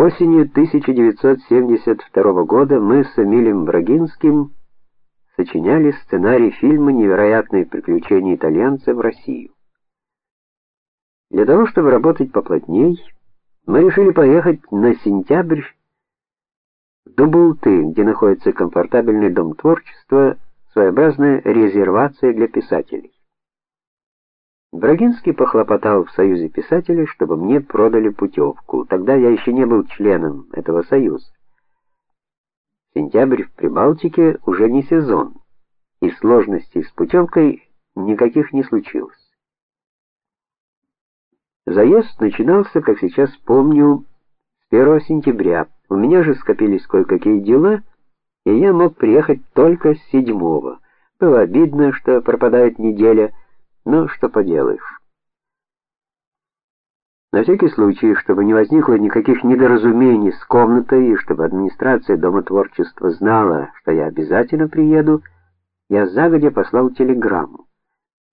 Осенью 1972 года мы с Эмилем Брагинским сочиняли сценарий фильма Невероятные приключения итальянца в Россию. Для того, чтобы работать поплотней, мы решили поехать на сентябрь в Дубулты, где находится комфортабельный дом творчества, своеобразная резервация для писателей. Брагинский похлопотал в Союзе писателей, чтобы мне продали путевку. Тогда я еще не был членом этого союза. Сентябрь в Прибалтике уже не сезон, и сложностей с путевкой никаких не случилось. Заезд начинался, как сейчас помню, с 1 сентября. У меня же скопились кое-какие дела, и я мог приехать только с 7 Было обидно, что пропадает неделя, но что поделаешь. На всякий случай, чтобы не возникло никаких недоразумений с комнатой и чтобы администрация Дома творчества знала, что я обязательно приеду, я загодя послал телеграмму.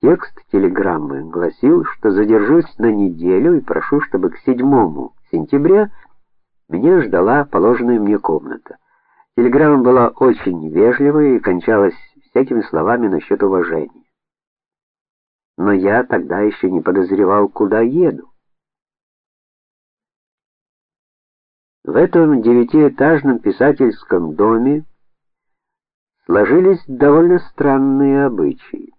Текст телеграммы гласил, что задержусь на неделю и прошу, чтобы к 7 сентября меня ждала положенная мне комната. Телеграмма была очень вежливая и кончалась всякими словами насчет уважения но я тогда еще не подозревал, куда еду. В этом девятиэтажном писательском доме сложились довольно странные обычаи.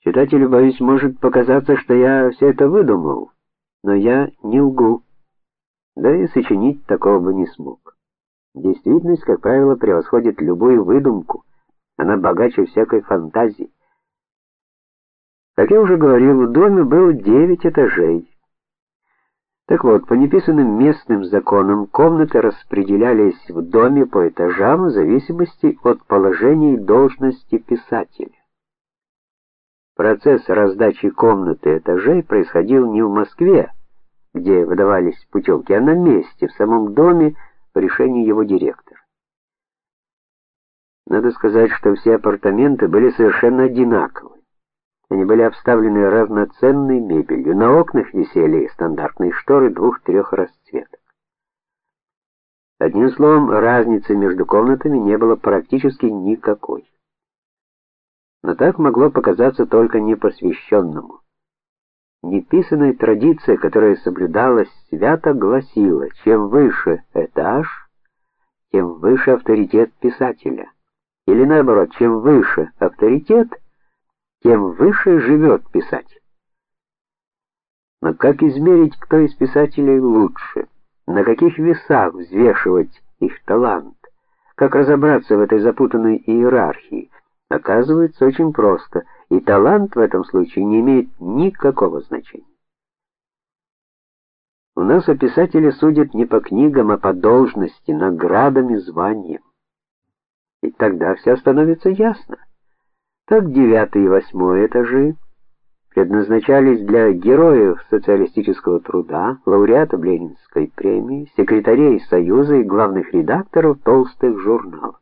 Читателю, боюсь, может показаться, что я все это выдумал, но я не лгу. Да и сочинить такого бы не смог. Действительность, как правило, превосходит любую выдумку. Она богаче всякой фантазии. Как я уже говорил, в доме было девять этажей. Так вот, по неписанным местным законам комнаты распределялись в доме по этажам в зависимости от положения и должности писателя. Процесс раздачи комнаты этажей происходил не в Москве, где выдавались путевки, а на месте, в самом доме, по решению его директора. Надо сказать, что все апартаменты были совершенно одинаковы. Они были обставлены равноценной мебелью. На окнах висели стандартные шторы двух-трех расцветок. Одним словом, разницы между комнатами не было практически никакой. Но так могло показаться только непосвященному. Неписанная традиция, которая соблюдалась свято, гласила: чем выше этаж, тем выше авторитет писателя. Или наоборот, чем выше авторитет, тем выше живет писатель. Но как измерить, кто из писателей лучше? На каких весах взвешивать их талант? Как разобраться в этой запутанной иерархии? Оказывается, очень просто, и талант в этом случае не имеет никакого значения. У нас о писателе судят не по книгам, а по должности, наградам и званиям. И тогда все становится ясно. Так девятый и восьмой этажи предназначались для героев социалистического труда, лауреатов Ленинской премии, секретарей Союза и главных редакторов толстых журналов.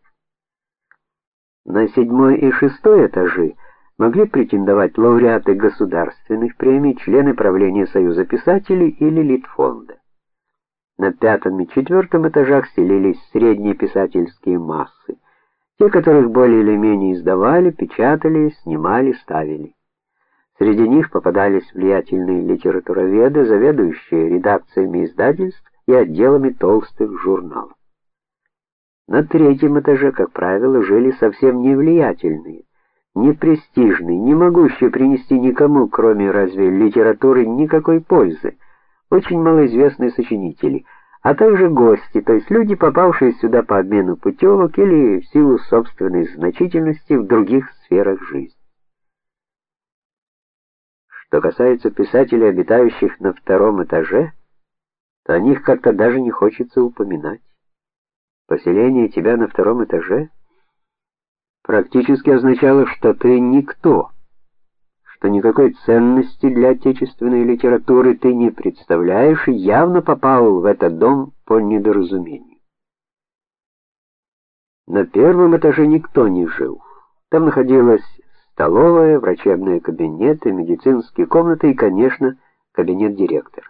На седьмой и шестой этажи могли претендовать лауреаты государственных премий, члены правления Союза писателей или Литфонда. На пятом и четвертом этажах селились средние писательские массы те, которых более или менее издавали, печатали, снимали, ставили. Среди них попадались влиятельные литературоведы, заведующие редакциями издательств и отделами толстых журналов. На третьем этаже, как правило, жили совсем невлиятельные, непрестижные, не могущие принести никому, кроме разве литературы, никакой пользы, очень малоизвестные сочинители – а также гости, то есть люди, попавшие сюда по обмену путевок или в силу собственной значительности в других сферах жизни. Что касается писателей, обитающих на втором этаже, то о них как-то даже не хочется упоминать. Поселение тебя на втором этаже практически означало, что ты никто что никакой ценности для отечественной литературы ты не представляешь и явно попал в этот дом по недоразумению. На первом этаже никто не жил. Там находилась столовая, врачебные кабинеты, медицинские комнаты и, конечно, кабинет директора.